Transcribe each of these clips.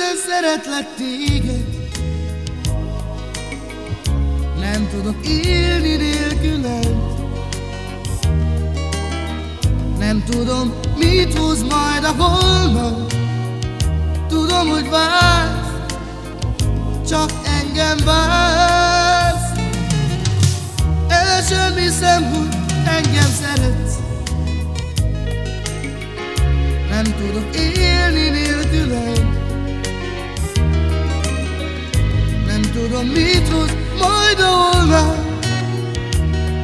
Őrülten szeretlek téged. Nem tudok élni nélküled. Nem tudom, mit hoz majd a holnap. Tudom, hogy vársz Csak engem vársz. El sem hiszem, hogy engem szeretsz. Nem tudok élni nélküled tudom, mit hoz majd a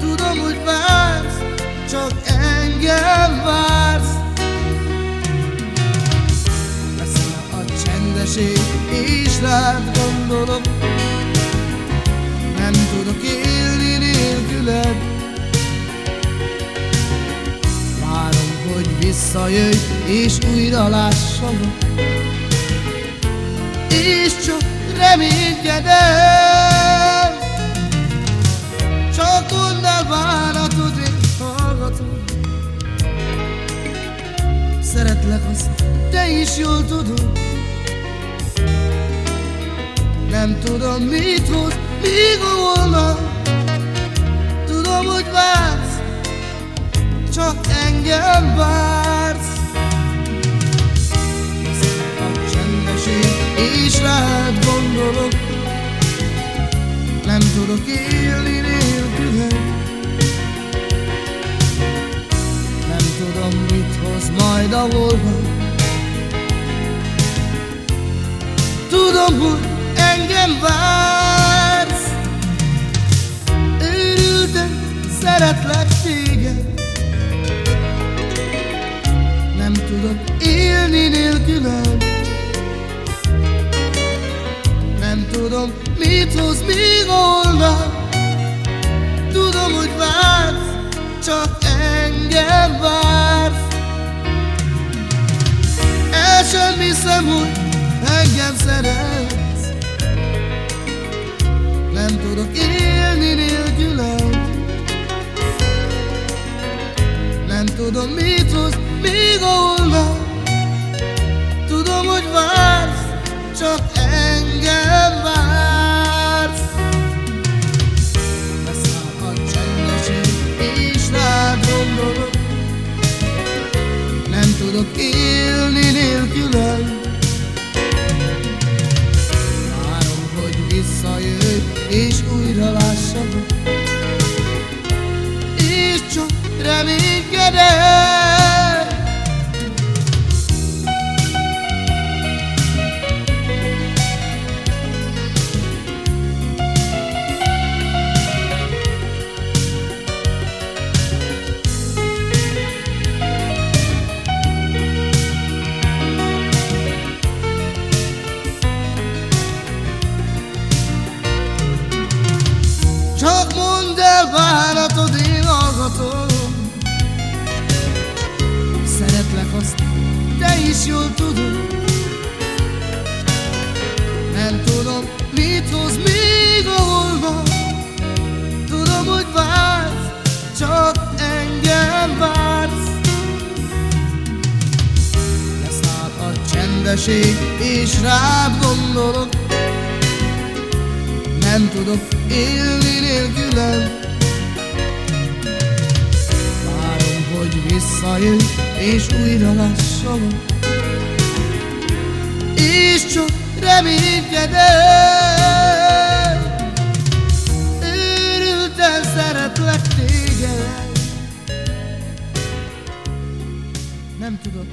Tudom, hogy vársz Csak engem vársz. Leszel a csendeség És rád gondolok. Nem tudok élni nélküled. Várom, hogy visszajöjj És újra lássalak És csak reménykedem. Csak onnál bánatod én hallgatom. Szeretlek azt, te is jól tudod. Nem tudom mit hoz, míg a holnap Tudom, hogy vársz Csak engem vársz tudok élni nélküled. Nem tudom, mit hoz majd a holnap Tudom, hogy engem vársz. Őrülten szeretlek téged. Nem tudok élni nélküled hogy engem szeretsz. Nem tudok élni nélküled. Nem tudom, mit hoz még holnap Tudom, hogy vársz Csak engem vársz. Beszáll a csendeség És rád gondolok Nem tudok élni És újra lássalak engem vársz. Leszáll a csendeség, és rád gondolok. Nem tudok élni nélküled Várom, hogy visszajöjj és újra lássalak. És csak reménykedem Nem tudok